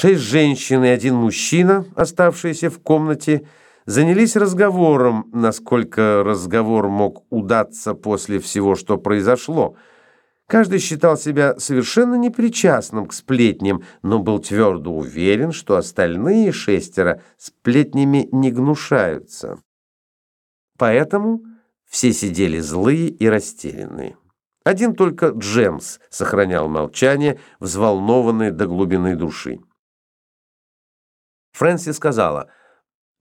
Шесть женщин и один мужчина, оставшиеся в комнате, занялись разговором, насколько разговор мог удаться после всего, что произошло. Каждый считал себя совершенно непричастным к сплетням, но был твердо уверен, что остальные шестеро сплетнями не гнушаются. Поэтому все сидели злые и растерянные. Один только Джемс сохранял молчание, взволнованный до глубины души. Фрэнси сказала,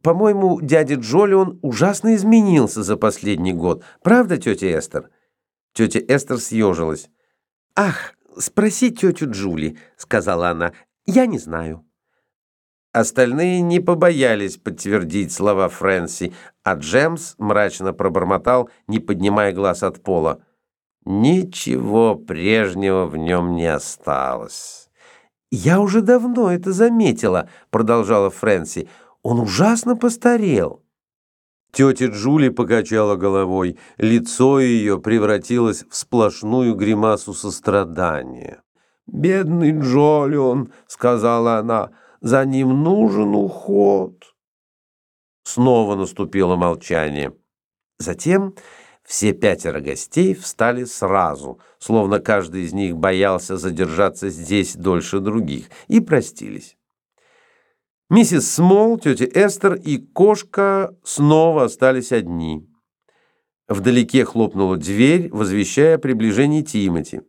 «По-моему, дядя Джолион ужасно изменился за последний год. Правда, тетя Эстер?» Тетя Эстер съежилась. «Ах, спроси тетю Джули», — сказала она. «Я не знаю». Остальные не побоялись подтвердить слова Фрэнси, а Джемс мрачно пробормотал, не поднимая глаз от пола. Ничего прежнего в нем не осталось. «Я уже давно это заметила», — продолжала Фрэнси. «Он ужасно постарел». Тетя Джули покачала головой. Лицо ее превратилось в сплошную гримасу сострадания. «Бедный Джолион», — сказала она, — «за ним нужен уход». Снова наступило молчание. Затем все пятеро гостей встали сразу, словно каждый из них боялся задержаться здесь дольше других, и простились. Миссис Смол, тетя Эстер и кошка снова остались одни. Вдалеке хлопнула дверь, возвещая о приближении Тимоти.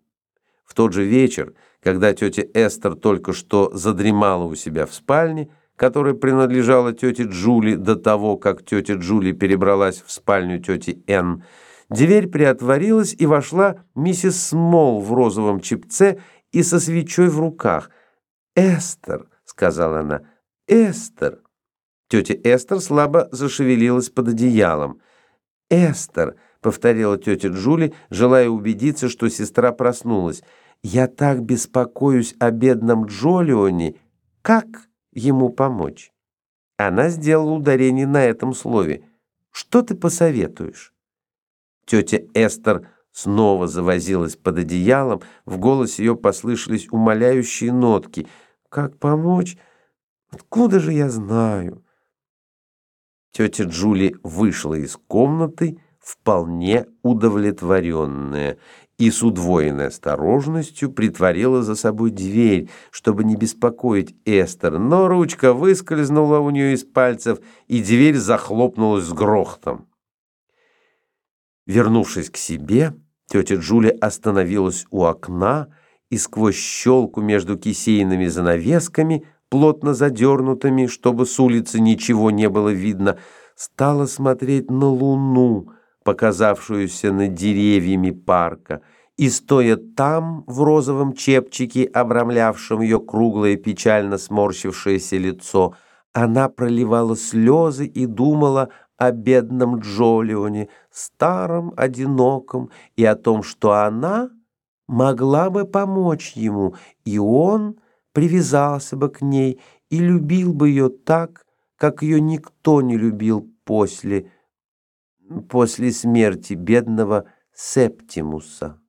В тот же вечер, когда тетя Эстер только что задремала у себя в спальне, которая принадлежала тете Джули до того, как тетя Джули перебралась в спальню тети Энн, Дверь приотворилась, и вошла миссис Смол в розовом чепце и со свечой в руках. «Эстер», — сказала она, — «Эстер». Тетя Эстер слабо зашевелилась под одеялом. «Эстер», — повторила тетя Джули, желая убедиться, что сестра проснулась, — «я так беспокоюсь о бедном Джолионе. Как ему помочь?» Она сделала ударение на этом слове. «Что ты посоветуешь?» Тетя Эстер снова завозилась под одеялом, в голосе ее послышались умоляющие нотки. «Как помочь? Откуда же я знаю?» Тетя Джули вышла из комнаты, вполне удовлетворенная, и с удвоенной осторожностью притворила за собой дверь, чтобы не беспокоить Эстер, но ручка выскользнула у нее из пальцев, и дверь захлопнулась с грохотом. Вернувшись к себе, тетя Джули остановилась у окна и сквозь щелку между кисейными занавесками, плотно задернутыми, чтобы с улицы ничего не было видно, стала смотреть на луну, показавшуюся над деревьями парка, и, стоя там, в розовом чепчике, обрамлявшем ее круглое печально сморщившееся лицо, она проливала слезы и думала о бедном Джолионе, старом, одиноком, и о том, что она могла бы помочь ему, и он привязался бы к ней и любил бы ее так, как ее никто не любил после, после смерти бедного Септимуса.